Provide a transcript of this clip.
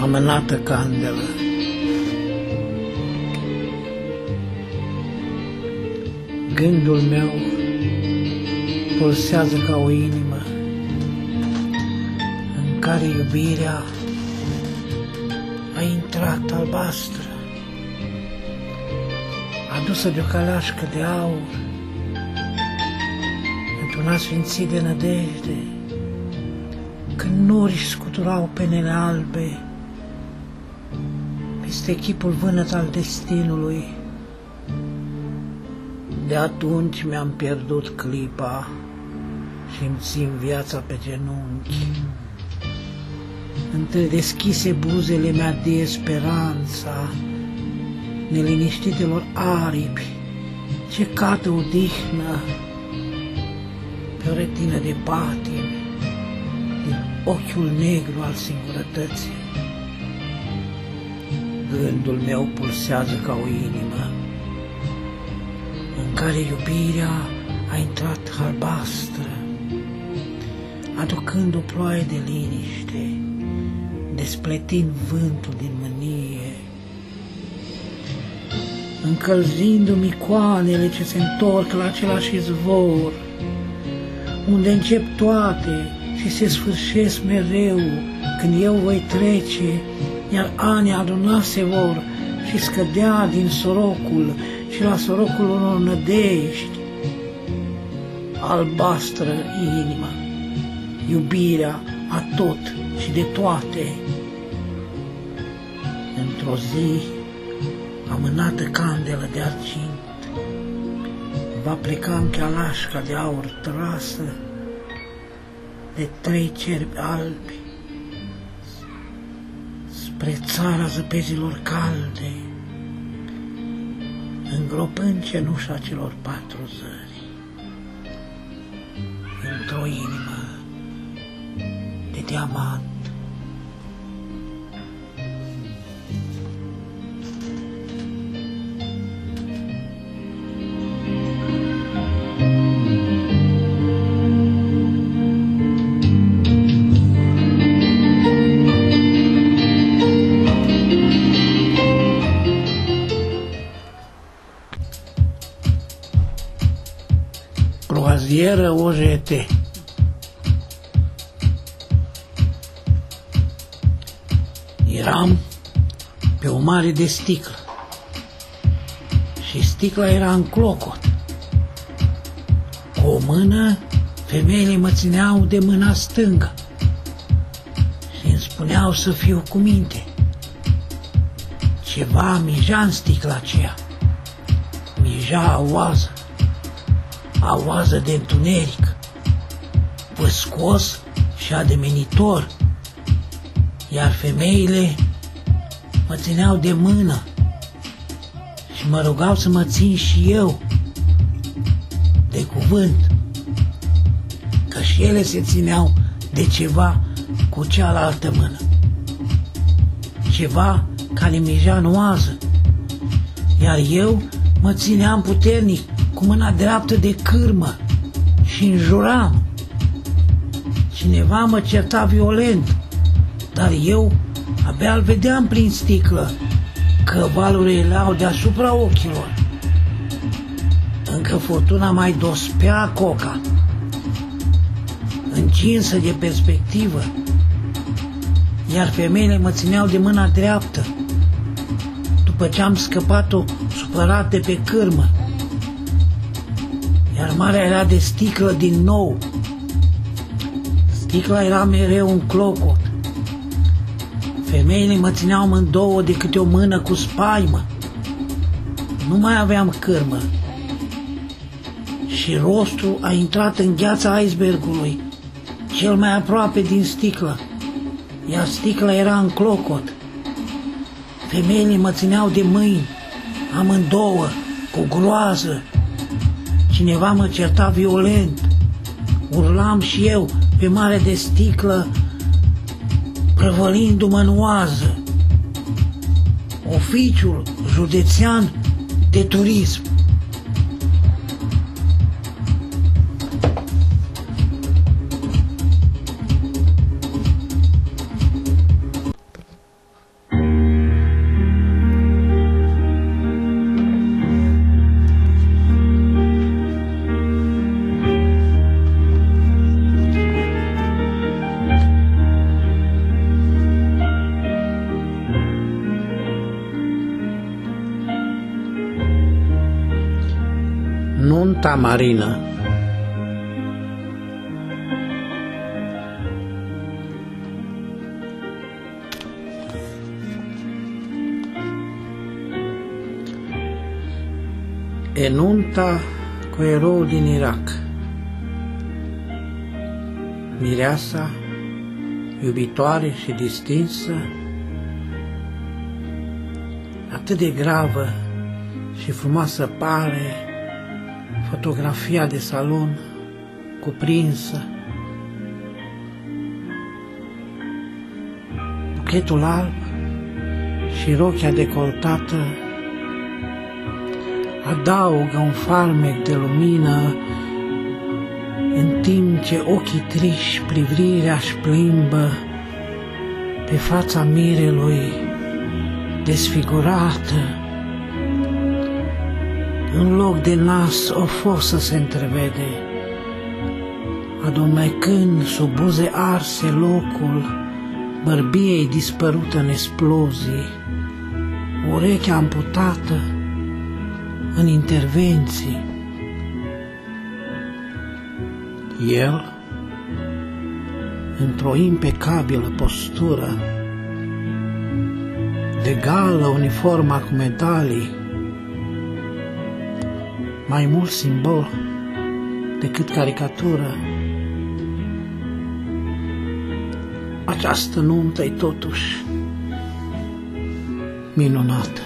amânată candelă. Gândul meu pulsează ca o inimă în care iubirea a intrat albastră, adusă de o calașcă de aur, într-un asfințit de nădejde, când nori scuturau penele albe, este chipul vânăt al destinului. De atunci mi-am pierdut clipa și îmi țin viața pe genunchi. Între deschise buzele mea de speranța neliniștitelor aripi ce cată odihnă pe o retină de patimi din ochiul negru al singurătății. Gândul meu pulsează ca o inimă în care iubirea a intrat albastră, aducând o ploaie de liniște, despletind vântul din mânie, încălzindu-mi icoanele ce se întorc la același izvor, unde încep toate și se sfârșesc mereu când eu voi trece iar anii adunase vor și scădea din sorocul și la sorocul unor nădești. Albastră inima, iubirea a tot și de toate. Într-o zi, amânată candelă de argint, va pleca în chalașca de aur trasă de trei cerbi albi spre țara zăpezilor calde, îngropând cenușa celor patru zări, într-o inimă de diamant. Croazieră OJT. Eram pe o mare de sticlă și sticla era în clocot. Cu o mână, femeile mă țineau de mâna stângă și îmi spuneau să fiu cu minte. Ceva mija în sticla aceea, mija oază avază de întuneric, păscos și ademenitor, iar femeile mă țineau de mână și mă rugau să mă țin și eu de cuvânt, că și ele se țineau de ceva cu cealaltă mână, ceva care mija în oază, iar eu mă țineam puternic cu mâna dreaptă de cârmă și înjuram. Cineva mă certa violent, dar eu abia îl vedeam prin sticlă, că valurile au deasupra ochilor. Încă furtuna mai dospea coca, încinsă de perspectivă, iar femeile mă țineau de mâna dreaptă, după ce am scăpat-o supărată pe cârmă iar marea era de sticlă din nou. Sticla era mereu un clocot. Femeile mă țineau mândouă de câte o mână cu spaimă. Nu mai aveam cârmă. Și rostul a intrat în gheața icebergului, cel mai aproape din sticlă, iar sticla era în clocot. Femeile mă țineau de mâini, amândouă, cu groază. Cineva mă certa violent. Urlam și eu pe mare de sticlă, prăvălindu-mă în oază. Oficiul județean de turism. Nunta marină E nunta cu erou din Irak. Mireasa, iubitoare și distinsă, atât de gravă și frumoasă pare fotografia de salon cuprinsă, buchetul alb și rochia decoltată adaugă un farmec de lumină în timp ce ochii triși privirea își plimbă pe fața mirelui desfigurată în loc de nas o fosă se întrevede, adumecând sub buze arse locul bărbiei dispărută în explozii, urechea amputată în intervenții. El, într-o impecabilă postură, de gală uniforma cu medalii, mai mult simbol decât caricatură. Această nuntă e totuși minunată.